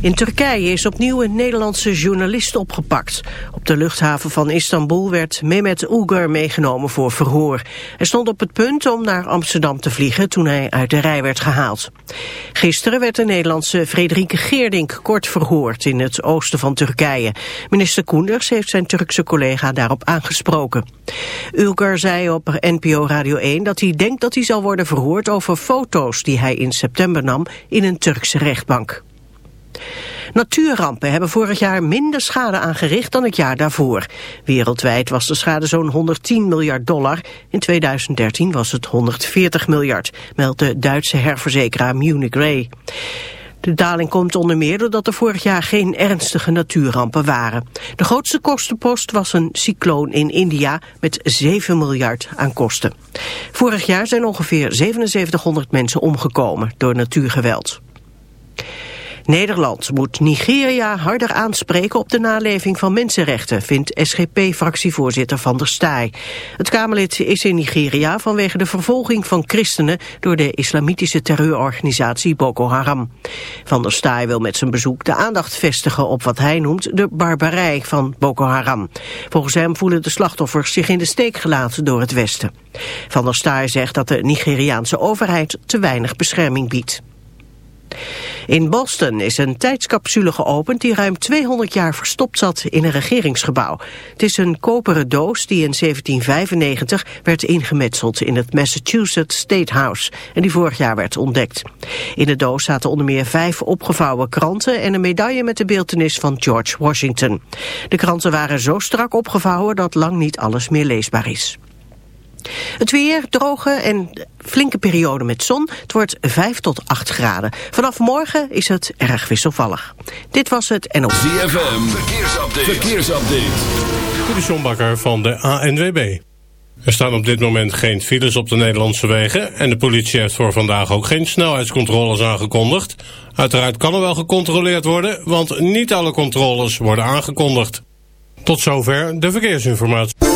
In Turkije is opnieuw een Nederlandse journalist opgepakt. Op de luchthaven van Istanbul werd Mehmet Ugur meegenomen voor verhoor. Hij stond op het punt om naar Amsterdam te vliegen toen hij uit de rij werd gehaald. Gisteren werd de Nederlandse Frederike Geerdink kort verhoord in het oosten van Turkije. Minister Koenders heeft zijn Turkse collega daarop aangesproken. Ugur zei op NPO Radio 1 dat hij denkt dat hij zal worden verhoord over foto's die hij in september nam in een Turkse rechtbank. Natuurrampen hebben vorig jaar minder schade aangericht dan het jaar daarvoor. Wereldwijd was de schade zo'n 110 miljard dollar. In 2013 was het 140 miljard, meldt de Duitse herverzekeraar Munich Re. De daling komt onder meer doordat er vorig jaar geen ernstige natuurrampen waren. De grootste kostenpost was een cycloon in India met 7 miljard aan kosten. Vorig jaar zijn ongeveer 7700 mensen omgekomen door natuurgeweld. Nederland moet Nigeria harder aanspreken op de naleving van mensenrechten, vindt SGP-fractievoorzitter Van der Staaij. Het Kamerlid is in Nigeria vanwege de vervolging van christenen door de islamitische terreurorganisatie Boko Haram. Van der Staaij wil met zijn bezoek de aandacht vestigen op wat hij noemt de barbarij van Boko Haram. Volgens hem voelen de slachtoffers zich in de steek gelaten door het Westen. Van der Staaij zegt dat de Nigeriaanse overheid te weinig bescherming biedt. In Boston is een tijdscapsule geopend die ruim 200 jaar verstopt zat in een regeringsgebouw. Het is een koperen doos die in 1795 werd ingemetseld in het Massachusetts State House en die vorig jaar werd ontdekt. In de doos zaten onder meer vijf opgevouwen kranten en een medaille met de beeltenis van George Washington. De kranten waren zo strak opgevouwen dat lang niet alles meer leesbaar is. Het weer, droge en flinke periode met zon. Het wordt 5 tot 8 graden. Vanaf morgen is het erg wisselvallig. Dit was het en op... ZFM, verkeersupdate. verkeersupdate. De Sjombakker van de ANWB. Er staan op dit moment geen files op de Nederlandse wegen... en de politie heeft voor vandaag ook geen snelheidscontroles aangekondigd. Uiteraard kan er wel gecontroleerd worden... want niet alle controles worden aangekondigd. Tot zover de verkeersinformatie.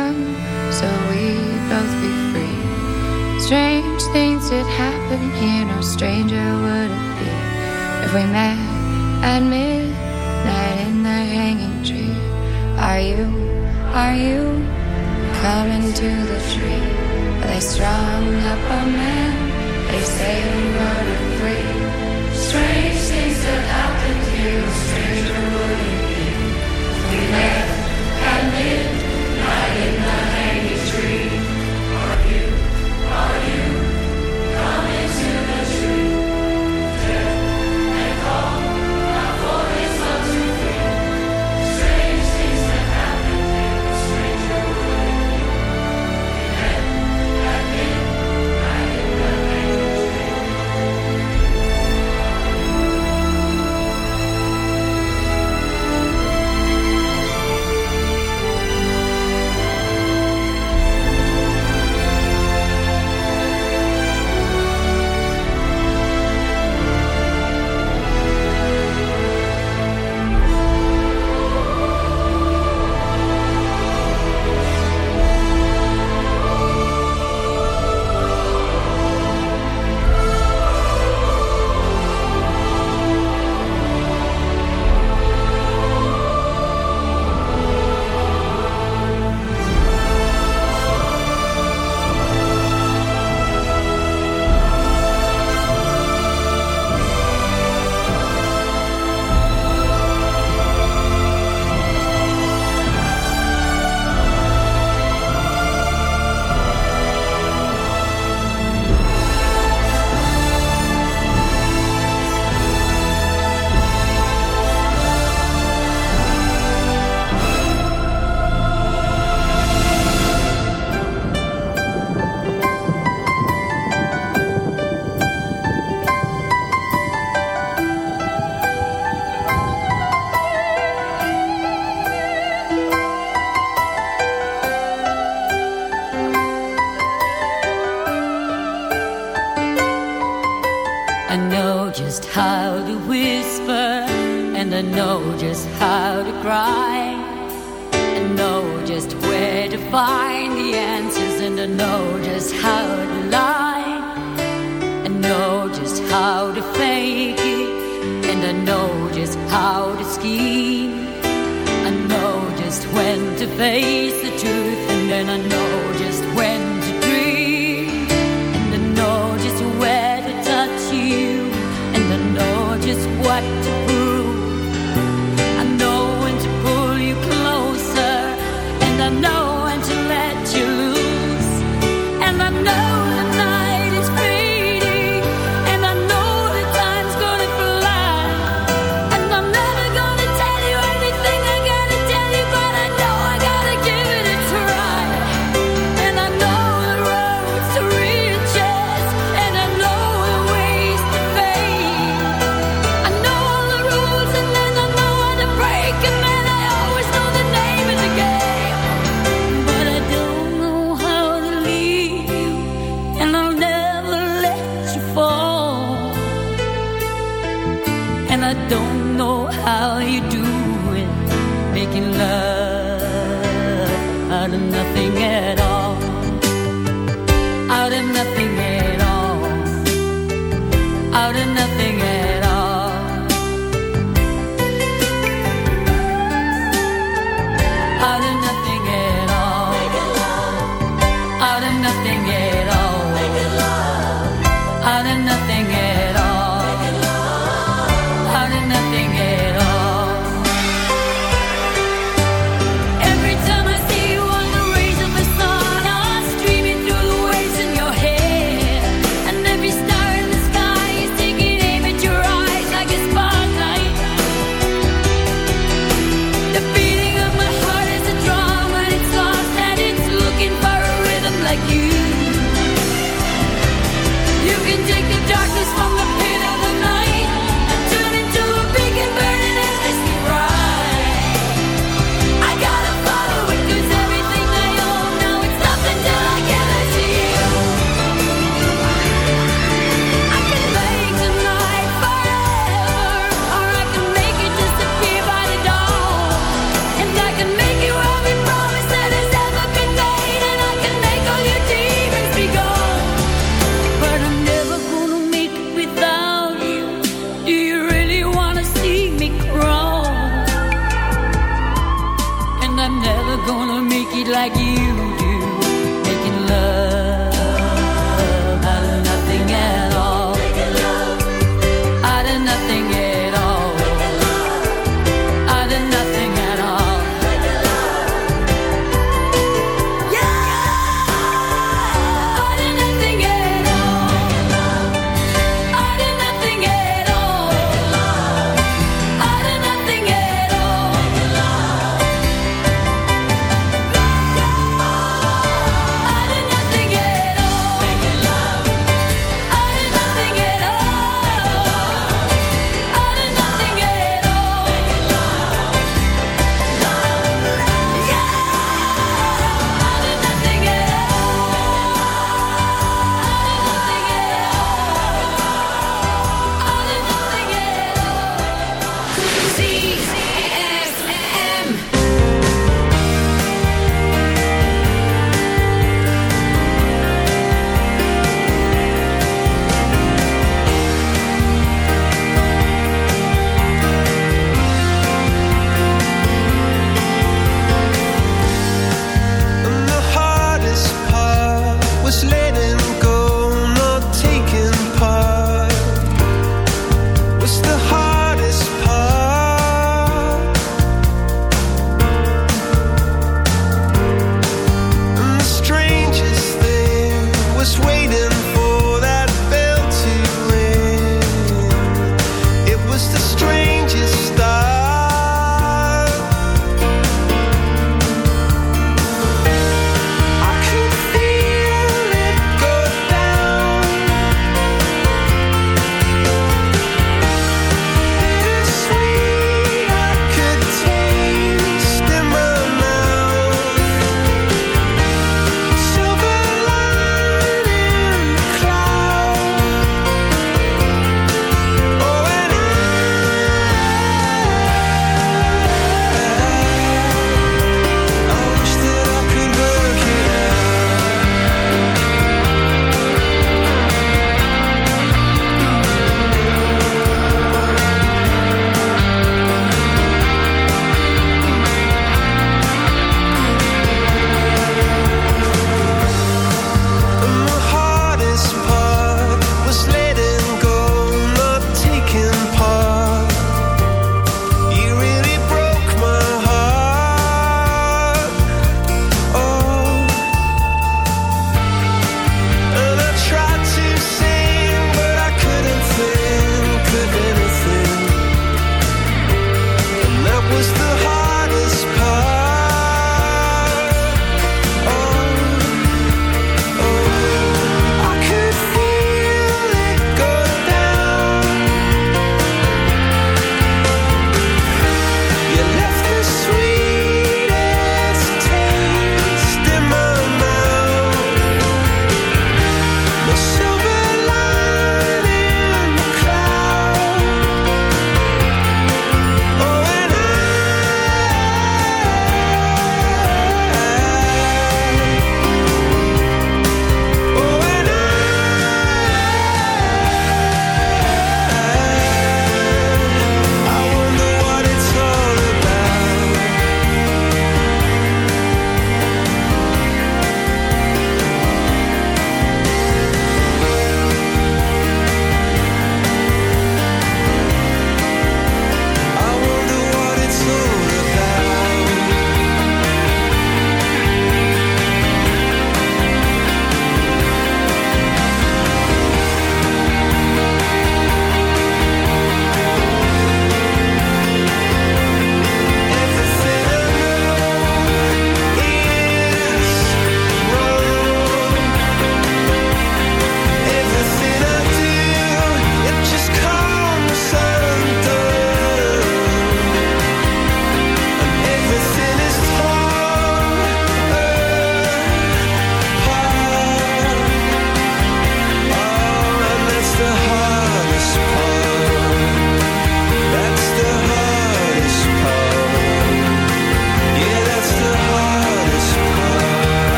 Strange things did happen here, no stranger would it be if we met at midnight in the hanging tree. are you, are you coming to the tree? Are They strung up a man, they say we murdered three. Strange things that happened here, a stranger would it be? if We met at midnight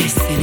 Listen.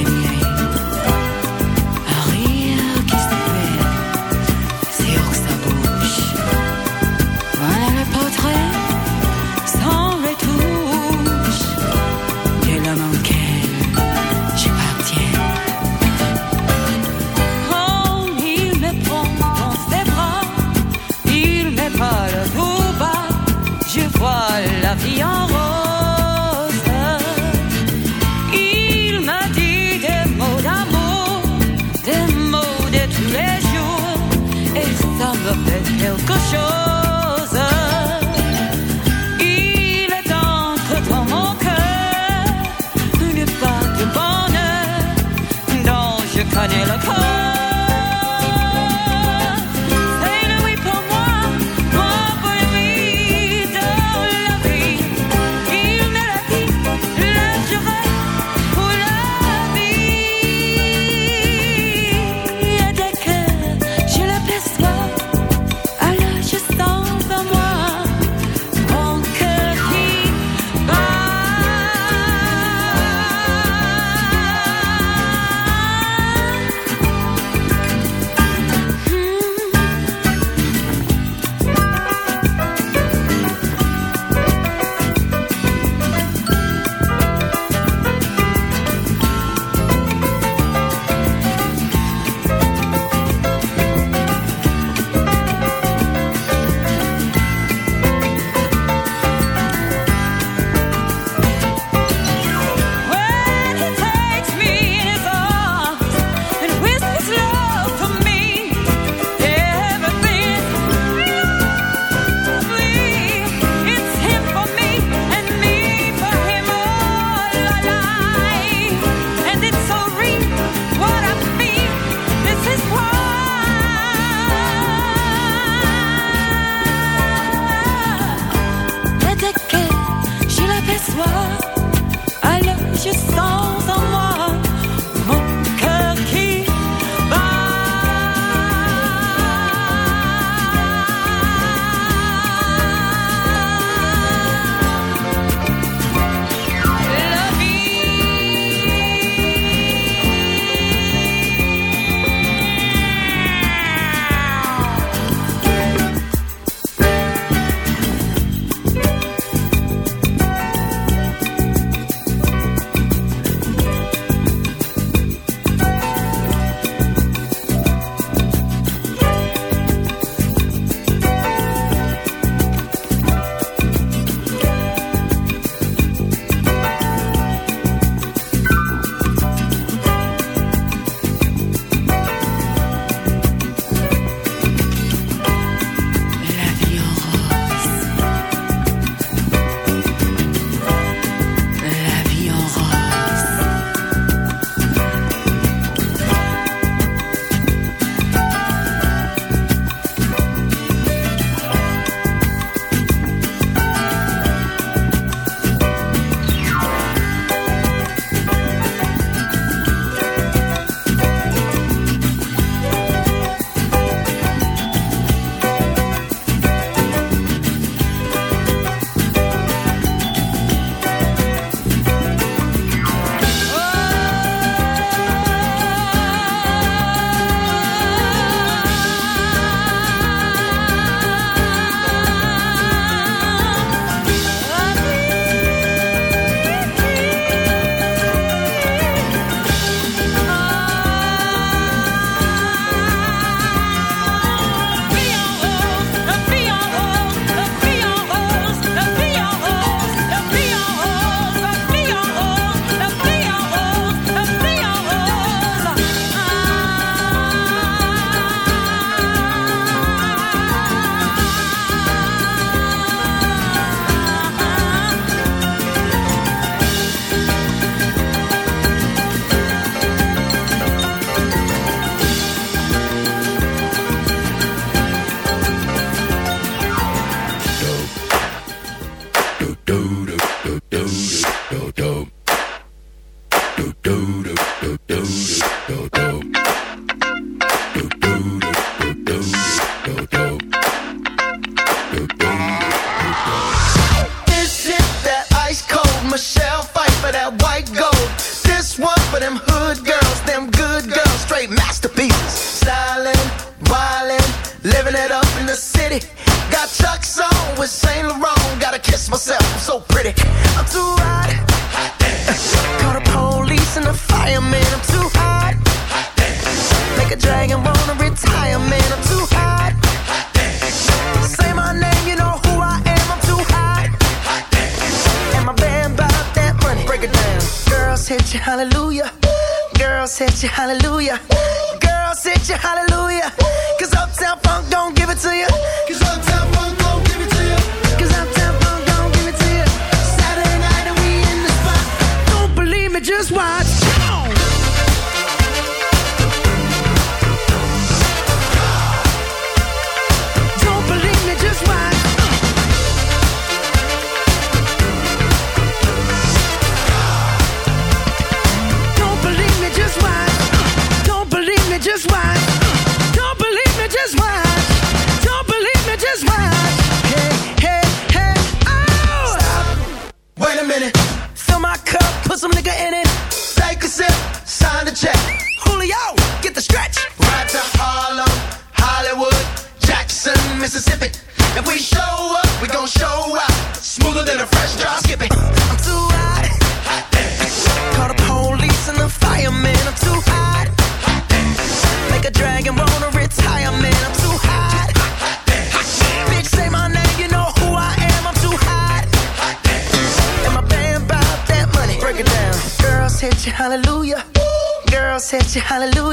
hallelujah.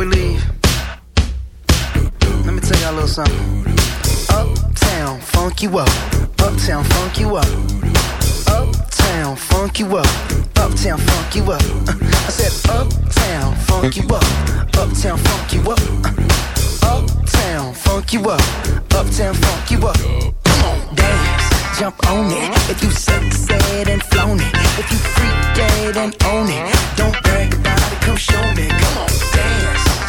we leave, let me tell y'all a little something. Uptown, funk you up. Uptown, funk you up. Uptown, funk you up. Uptown, funk you up. I said, Uptown, funk you up. Uptown, funk you up. Uptown, funk you up. Uptown, funk you up. Come on, dance, jump on it. If you succeed and flown it, if you freak dead and own it, don't dance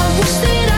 I wish that I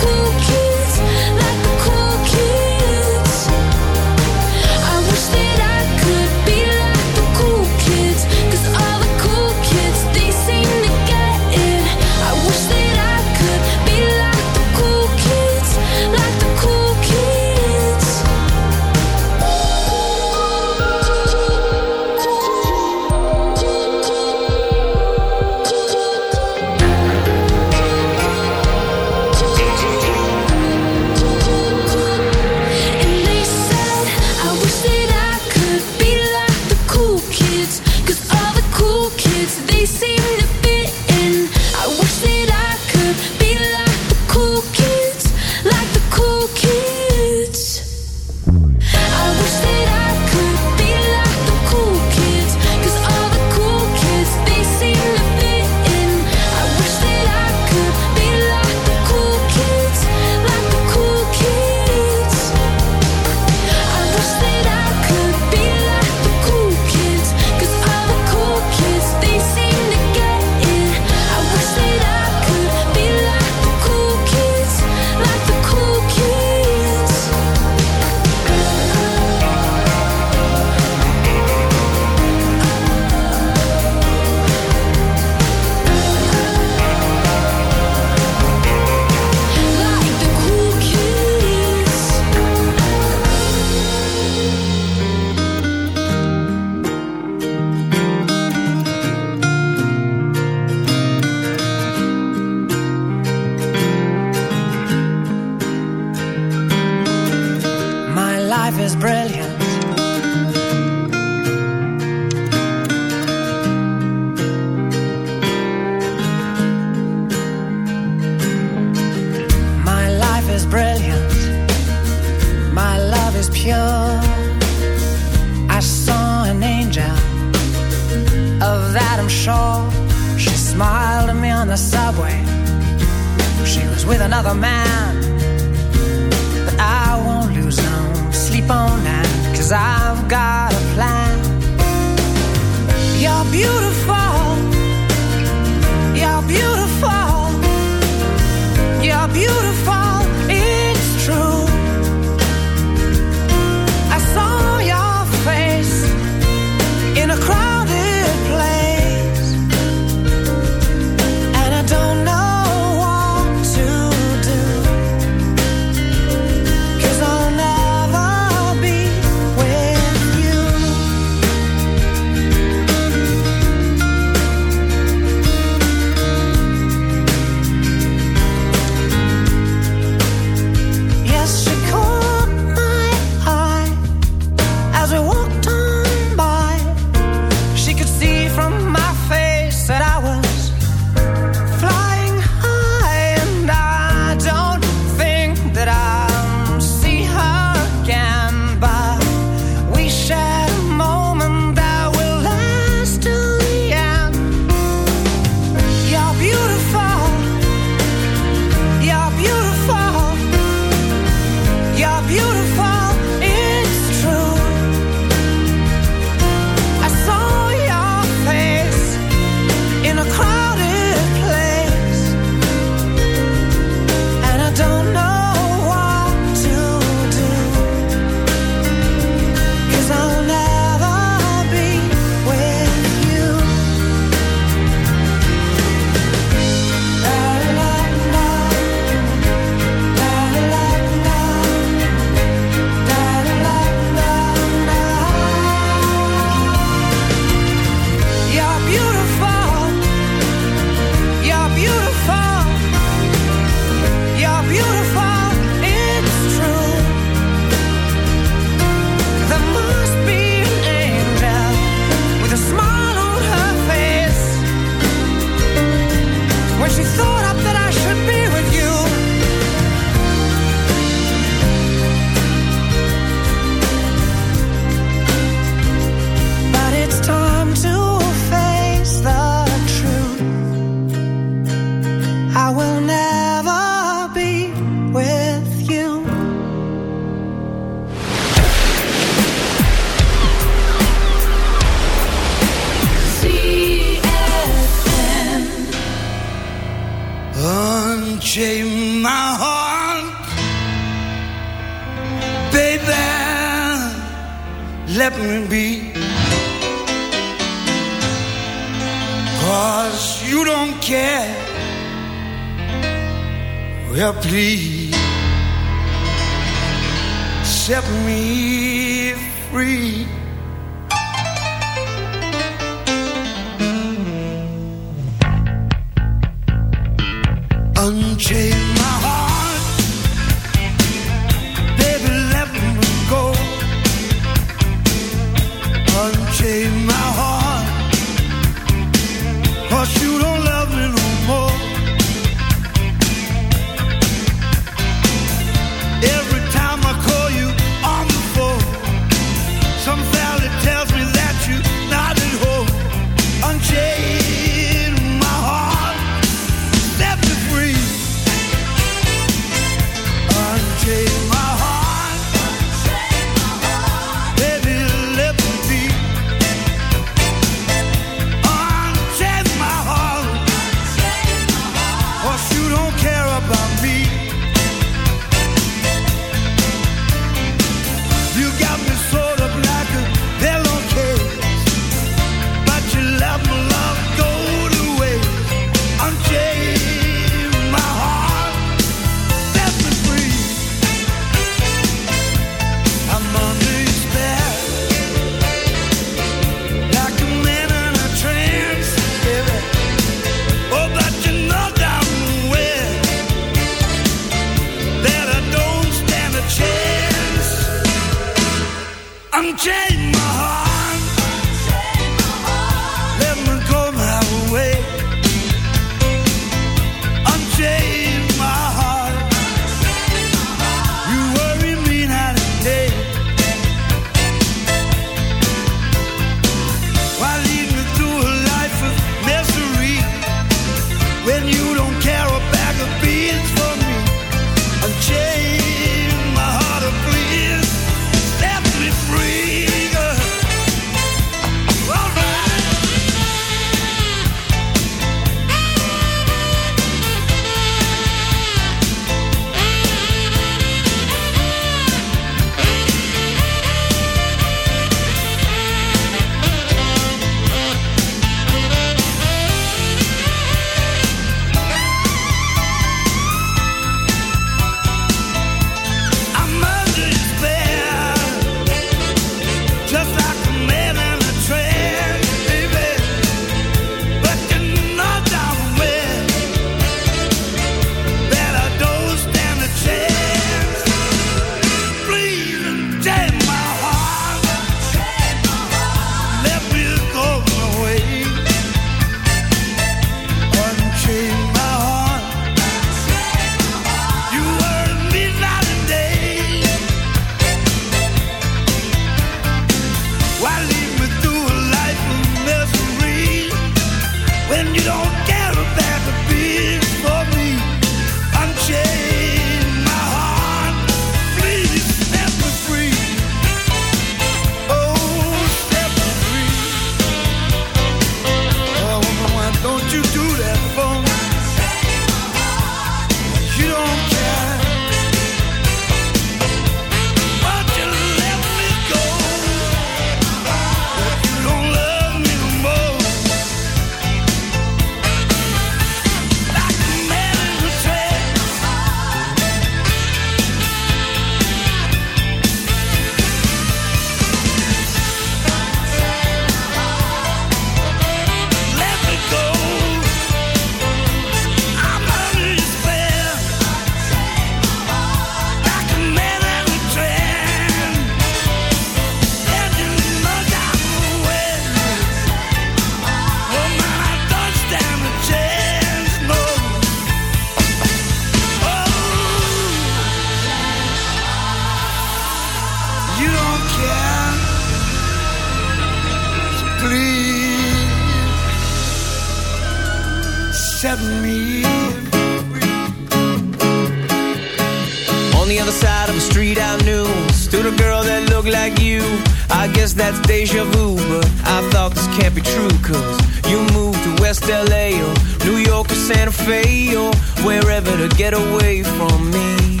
Santa Fe Or wherever to get away from me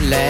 Let.